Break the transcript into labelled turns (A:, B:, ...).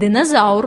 A: ديناصور